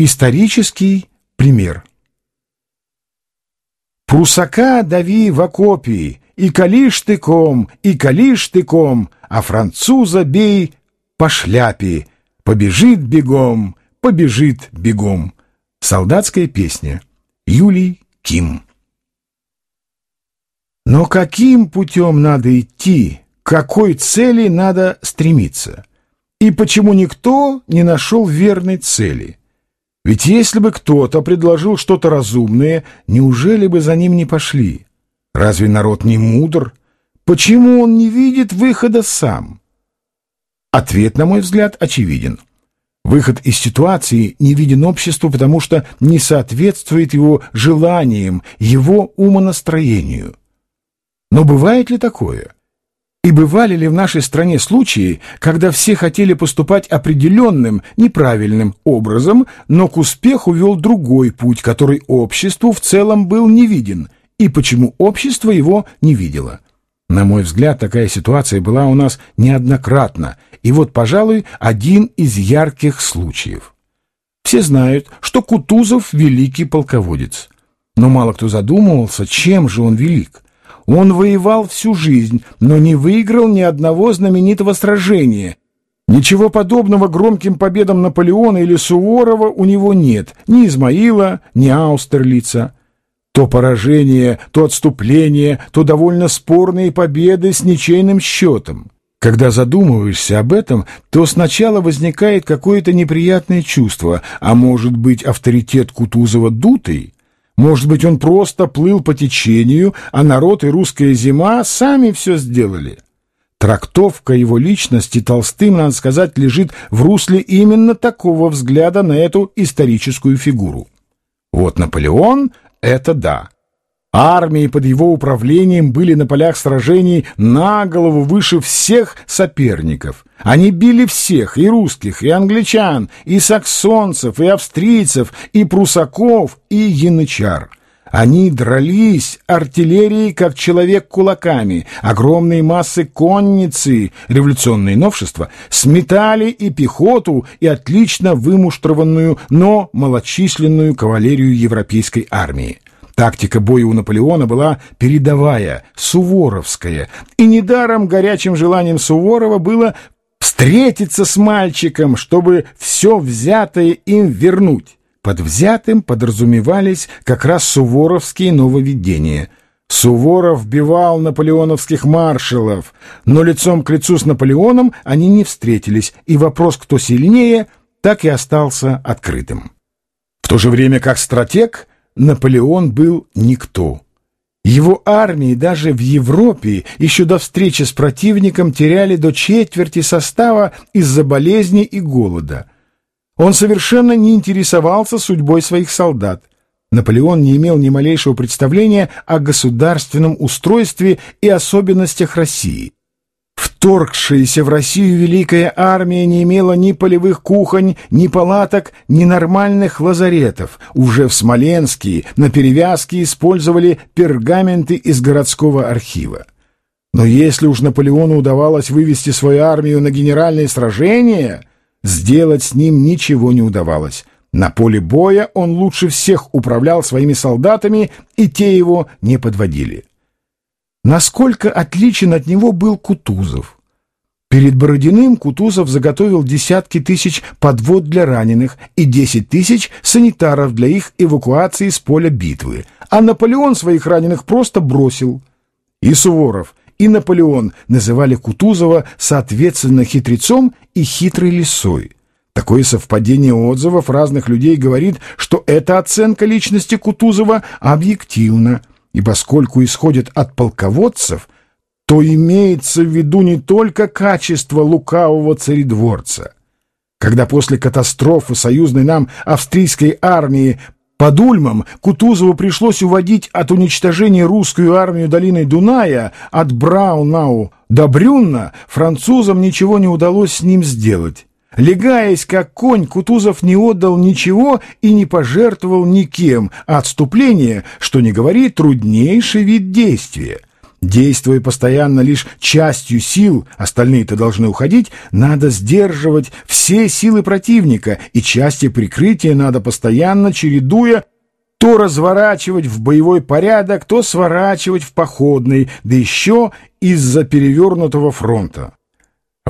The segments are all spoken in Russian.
Исторический пример. Прусака дави в окопе, и калишь тыком, и калишь тыком, а француза бей по шляпе, побежит бегом, побежит бегом. Солдатская песня. Юлий Ким. Но каким путем надо идти, к какой цели надо стремиться? И почему никто не нашел верной цели? Ведь если бы кто-то предложил что-то разумное, неужели бы за ним не пошли? Разве народ не мудр? Почему он не видит выхода сам? Ответ, на мой взгляд, очевиден. Выход из ситуации не виден обществу, потому что не соответствует его желаниям, его умонастроению. Но бывает ли такое? И бывали ли в нашей стране случаи, когда все хотели поступать определенным, неправильным образом, но к успеху вел другой путь, который обществу в целом был не виден, и почему общество его не видело? На мой взгляд, такая ситуация была у нас неоднократно, и вот, пожалуй, один из ярких случаев. Все знают, что Кутузов – великий полководец. Но мало кто задумывался, чем же он велик – он воевал всю жизнь, но не выиграл ни одного знаменитого сражения. Ничего подобного громким победам Наполеона или Суворова у него нет, ни Измаила, ни Аустерлица. То поражение, то отступление, то довольно спорные победы с ничейным счетом. Когда задумываешься об этом, то сначала возникает какое-то неприятное чувство, а может быть авторитет Кутузова дутый – может быть, он просто плыл по течению, а народ и русская зима сами все сделали. Трактовка его личности Толстым, надо сказать, лежит в русле именно такого взгляда на эту историческую фигуру. Вот Наполеон — это да. Армии под его управлением были на полях сражений на голову выше всех соперников. Они били всех, и русских, и англичан, и саксонцев, и австрийцев, и прусаков, и янычар. Они дрались артиллерией, как человек кулаками. Огромные массы конницы, революционные новшества, сметали и пехоту, и отлично вымуштрованную, но малочисленную кавалерию европейской армии. Тактика боя у Наполеона была передовая, суворовская, и недаром горячим желанием Суворова было встретиться с мальчиком, чтобы все взятое им вернуть. Под взятым подразумевались как раз суворовские нововведения. Суворов бивал наполеоновских маршалов, но лицом к лицу с Наполеоном они не встретились, и вопрос, кто сильнее, так и остался открытым. В то же время как стратег – Наполеон был никто. Его армии даже в Европе еще до встречи с противником теряли до четверти состава из-за болезни и голода. Он совершенно не интересовался судьбой своих солдат. Наполеон не имел ни малейшего представления о государственном устройстве и особенностях России. Вторгшаяся в Россию Великая Армия не имела ни полевых кухонь, ни палаток, ни нормальных лазаретов. Уже в Смоленске на перевязке использовали пергаменты из городского архива. Но если уж Наполеону удавалось вывести свою армию на генеральные сражения, сделать с ним ничего не удавалось. На поле боя он лучше всех управлял своими солдатами, и те его не подводили. Насколько отличен от него был Кутузов. Перед Бородиным Кутузов заготовил десятки тысяч подвод для раненых и десять тысяч санитаров для их эвакуации с поля битвы, а Наполеон своих раненых просто бросил. И Суворов, и Наполеон называли Кутузова соответственно хитрецом и хитрой лисой. Такое совпадение отзывов разных людей говорит, что эта оценка личности Кутузова объективна – и поскольку исходит от полководцев, то имеется в виду не только качество лукавого царедворца. Когда после катастрофы союзной нам австрийской армии под Ульмом Кутузову пришлось уводить от уничтожения русскую армию долиной Дуная от Браунау до Брюнна, французам ничего не удалось с ним сделать. Легаясь как конь, Кутузов не отдал ничего и не пожертвовал никем, а отступление, что не говори, труднейший вид действия. Действуя постоянно лишь частью сил, остальные-то должны уходить, надо сдерживать все силы противника, и части прикрытия надо постоянно, чередуя, то разворачивать в боевой порядок, то сворачивать в походный, да еще из-за перевернутого фронта.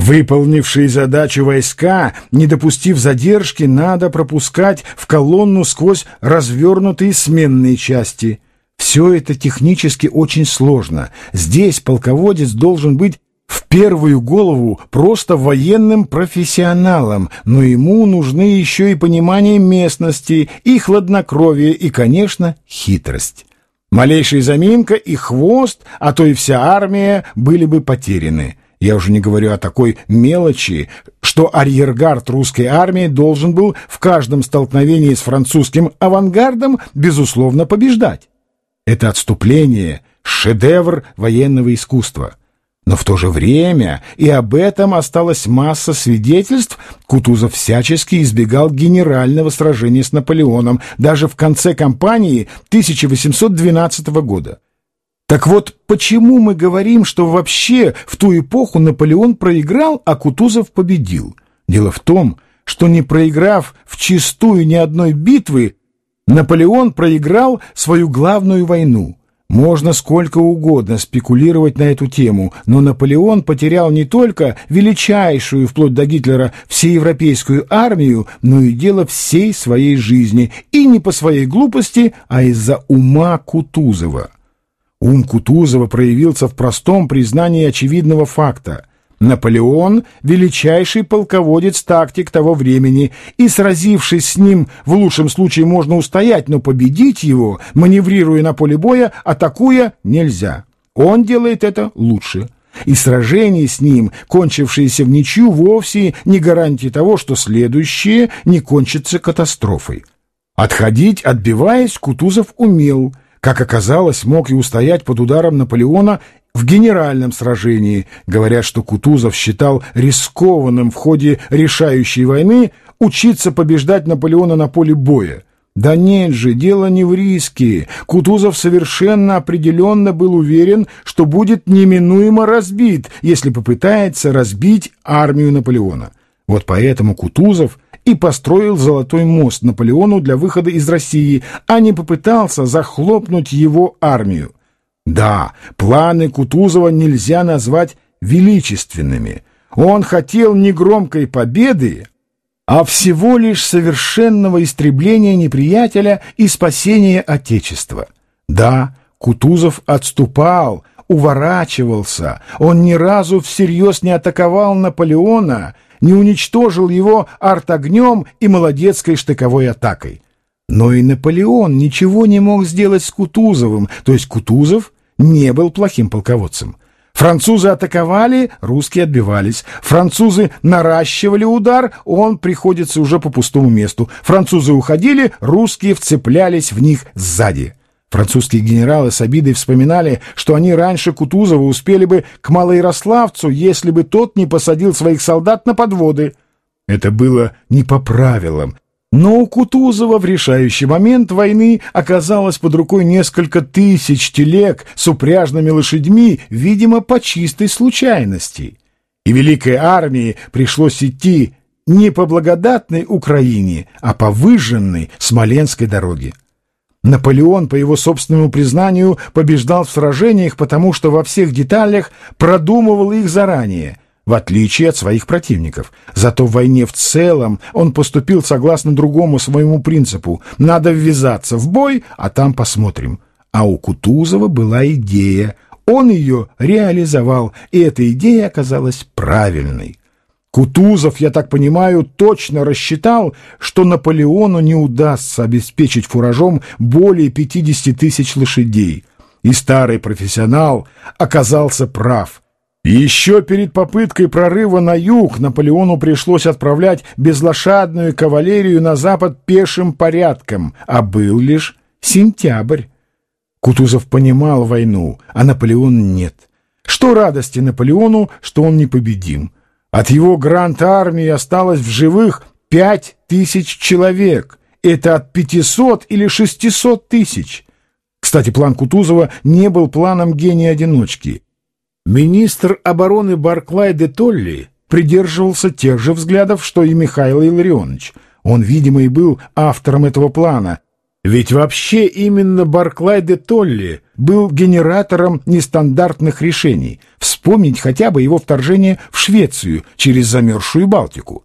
Выполнившие задачу войска, не допустив задержки, надо пропускать в колонну сквозь развернутые сменные части – все это технически очень сложно. Здесь полководец должен быть в первую голову просто военным профессионалом, но ему нужны еще и понимание местности, и хладнокровие, и, конечно, хитрость. Малейшая заминка и хвост, а то и вся армия были бы потеряны. Я уже не говорю о такой мелочи, что арьергард русской армии должен был в каждом столкновении с французским авангардом, безусловно, побеждать. Это отступление — шедевр военного искусства. Но в то же время и об этом осталась масса свидетельств, Кутузов всячески избегал генерального сражения с Наполеоном даже в конце кампании 1812 года. Так вот, почему мы говорим, что вообще в ту эпоху Наполеон проиграл, а Кутузов победил? Дело в том, что не проиграв в чистую ни одной битвы, Наполеон проиграл свою главную войну. Можно сколько угодно спекулировать на эту тему, но Наполеон потерял не только величайшую, вплоть до Гитлера, всеевропейскую армию, но и дело всей своей жизни, и не по своей глупости, а из-за ума Кутузова. Ум Кутузова проявился в простом признании очевидного факта. Наполеон — величайший полководец-тактик того времени, и, сразившись с ним, в лучшем случае можно устоять, но победить его, маневрируя на поле боя, атакуя, нельзя. Он делает это лучше. И сражение с ним, кончившееся в ничью, вовсе не гарантия того, что следующее не кончится катастрофой. Отходить, отбиваясь, Кутузов умел — как оказалось, мог и устоять под ударом Наполеона в генеральном сражении. Говорят, что Кутузов считал рискованным в ходе решающей войны учиться побеждать Наполеона на поле боя. Да нет же, дело не в риске. Кутузов совершенно определенно был уверен, что будет неминуемо разбит, если попытается разбить армию Наполеона. Вот поэтому Кутузов и построил Золотой мост Наполеону для выхода из России, а не попытался захлопнуть его армию. Да, планы Кутузова нельзя назвать величественными. Он хотел не громкой победы, а всего лишь совершенного истребления неприятеля и спасения Отечества. Да, Кутузов отступал, уворачивался, он ни разу всерьез не атаковал Наполеона, не уничтожил его артогнем и молодецкой штыковой атакой. Но и Наполеон ничего не мог сделать с Кутузовым, то есть Кутузов не был плохим полководцем. Французы атаковали, русские отбивались. Французы наращивали удар, он приходится уже по пустому месту. Французы уходили, русские вцеплялись в них сзади. Французские генералы с обидой вспоминали, что они раньше Кутузова успели бы к Малоярославцу, если бы тот не посадил своих солдат на подводы. Это было не по правилам, но у Кутузова в решающий момент войны оказалось под рукой несколько тысяч телег с упряжными лошадьми, видимо, по чистой случайности. И Великой армии пришлось идти не по благодатной Украине, а по выжженной Смоленской дороге. Наполеон, по его собственному признанию, побеждал в сражениях, потому что во всех деталях продумывал их заранее – в отличие от своих противников. Зато в войне в целом он поступил согласно другому своему принципу. Надо ввязаться в бой, а там посмотрим. А у Кутузова была идея. Он ее реализовал, и эта идея оказалась правильной. Кутузов, я так понимаю, точно рассчитал, что Наполеону не удастся обеспечить фуражом более 50 тысяч лошадей. И старый профессионал оказался прав – еще перед попыткой прорыва на юг Наполеону пришлось отправлять безлошадную кавалерию на запад пешим порядком, а был лишь сентябрь. Кутузов понимал войну, а Наполеон нет. Что радости Наполеону, что он непобедим. От его гранд-армии осталось в живых пять тысяч человек. Это от пятисот или шестисот тысяч. К Кстати, план Кутузова не был планом гения-одиночки. Министр обороны Барклай де Толли придерживался тех же взглядов, что и Михаил Илларионович. Он, видимо, и был автором этого плана, ведь вообще именно Барклай де Толли был генератором нестандартных решений. Вспомнить хотя бы его вторжение в Швецию через замерзшую Балтику.